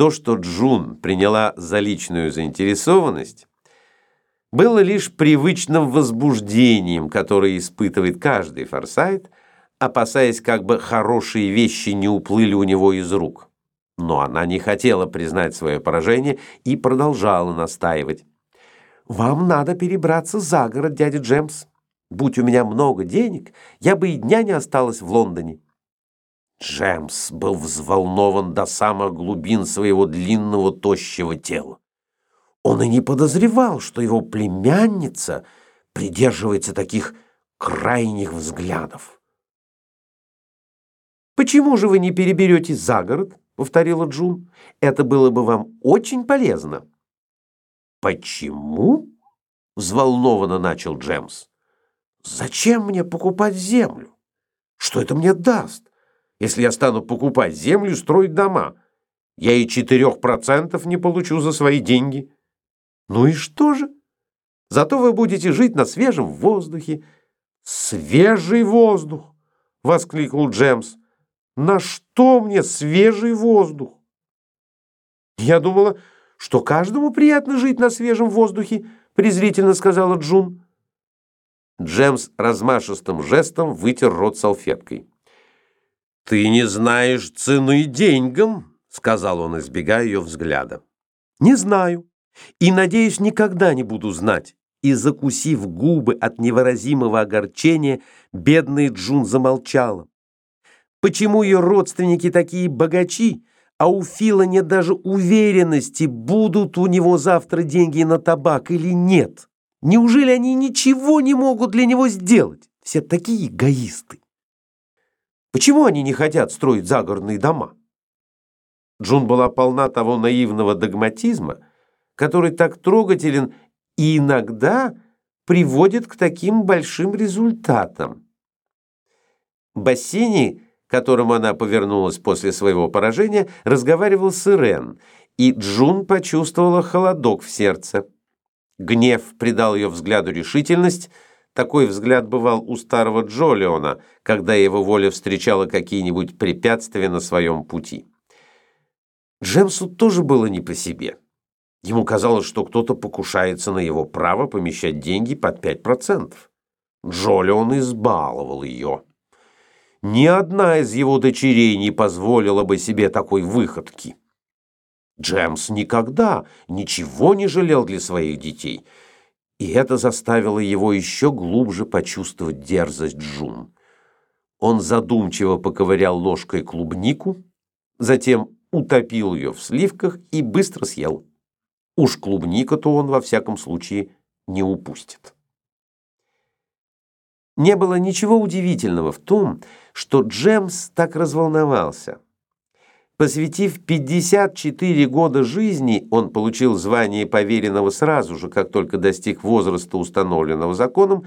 То, что Джун приняла за личную заинтересованность, было лишь привычным возбуждением, которое испытывает каждый форсайт, опасаясь, как бы хорошие вещи не уплыли у него из рук. Но она не хотела признать свое поражение и продолжала настаивать. «Вам надо перебраться за город, дядя Джемс. Будь у меня много денег, я бы и дня не осталась в Лондоне». Джемс был взволнован до самых глубин своего длинного тощего тела. Он и не подозревал, что его племянница придерживается таких крайних взглядов. «Почему же вы не переберете за город?» — повторила Джун. «Это было бы вам очень полезно». «Почему?» — взволнованно начал Джемс. «Зачем мне покупать землю? Что это мне даст, если я стану покупать землю строить дома? Я и четырех процентов не получу за свои деньги». Ну и что же? Зато вы будете жить на свежем воздухе. Свежий воздух, воскликнул Джемс. На что мне свежий воздух? Я думала, что каждому приятно жить на свежем воздухе, презрительно сказала Джун. Джемс размашистым жестом вытер рот салфеткой. «Ты не знаешь цены деньгам», — сказал он, избегая ее взгляда. «Не знаю. И, надеюсь, никогда не буду знать. И, закусив губы от невыразимого огорчения, бедная Джун замолчала. Почему ее родственники такие богачи, а у Фила нет даже уверенности, будут у него завтра деньги на табак или нет? Неужели они ничего не могут для него сделать? Все такие эгоисты. Почему они не хотят строить загородные дома? Джун была полна того наивного догматизма, который так трогателен и иногда приводит к таким большим результатам. Бассини, которому она повернулась после своего поражения, разговаривал с Ирен, и Джун почувствовала холодок в сердце. Гнев придал ее взгляду решительность, такой взгляд бывал у старого Джолиона, когда его воля встречала какие-нибудь препятствия на своем пути. Джемсу тоже было не по себе. Ему казалось, что кто-то покушается на его право помещать деньги под 5%. Джоли он избаловал ее. Ни одна из его дочерей не позволила бы себе такой выходки. Джемс никогда ничего не жалел для своих детей, и это заставило его еще глубже почувствовать дерзость Джун. Он задумчиво поковырял ложкой клубнику, затем утопил ее в сливках и быстро съел. Уж клубника-то он во всяком случае не упустит. Не было ничего удивительного в том, что Джемс так разволновался. Посвятив 54 года жизни, он получил звание поверенного сразу же, как только достиг возраста, установленного законом,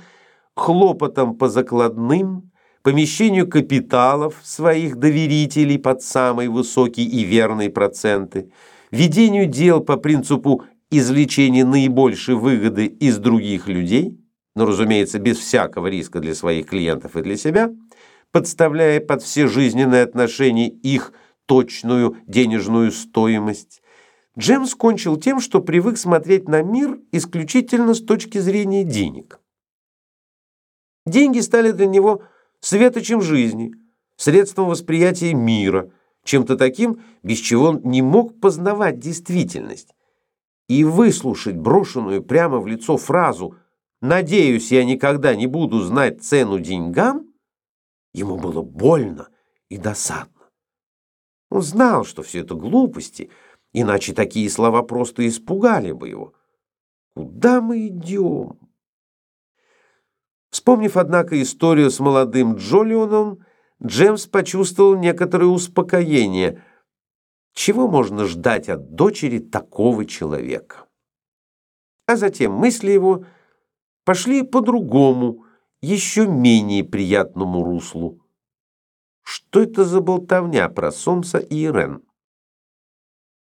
хлопотом по закладным, помещению капиталов своих доверителей под самые высокие и верные проценты – ведению дел по принципу извлечения наибольшей выгоды из других людей, но, разумеется, без всякого риска для своих клиентов и для себя, подставляя под все жизненные отношения их точную денежную стоимость, Джемс кончил тем, что привык смотреть на мир исключительно с точки зрения денег. Деньги стали для него светочем жизни, средством восприятия мира – чем-то таким, без чего он не мог познавать действительность. И выслушать брошенную прямо в лицо фразу «Надеюсь, я никогда не буду знать цену деньгам» ему было больно и досадно. Он знал, что все это глупости, иначе такие слова просто испугали бы его. Куда мы идем? Вспомнив, однако, историю с молодым Джолионом, Джемс почувствовал некоторое успокоение. Чего можно ждать от дочери такого человека? А затем мысли его пошли по другому, еще менее приятному руслу. Что это за болтовня про Сомса и Ирен?